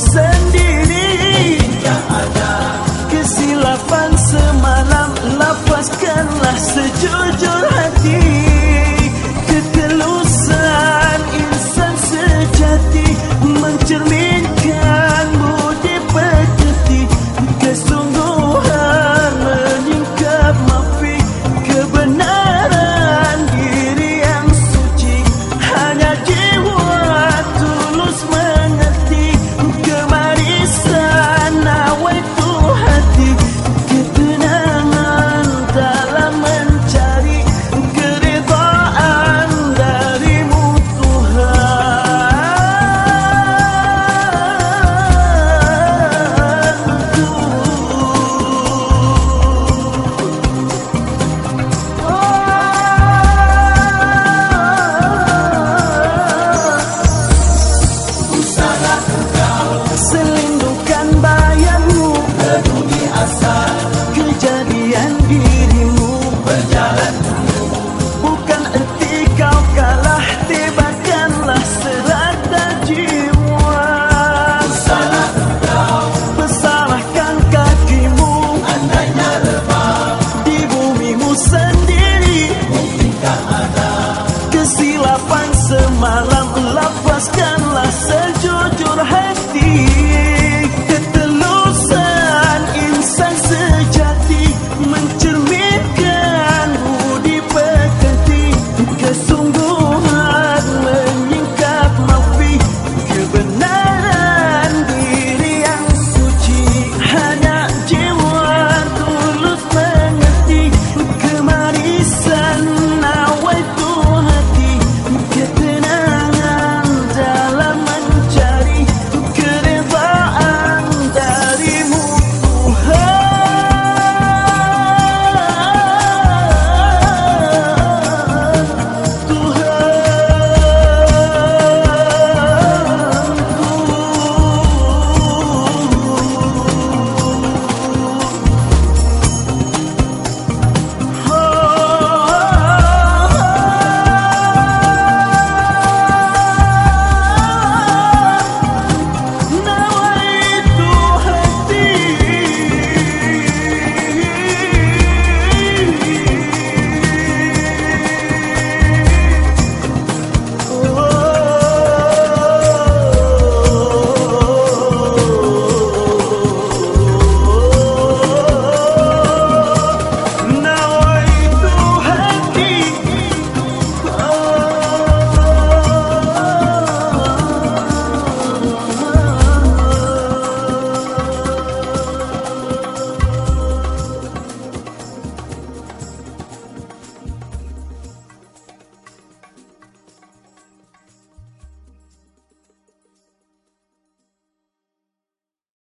você.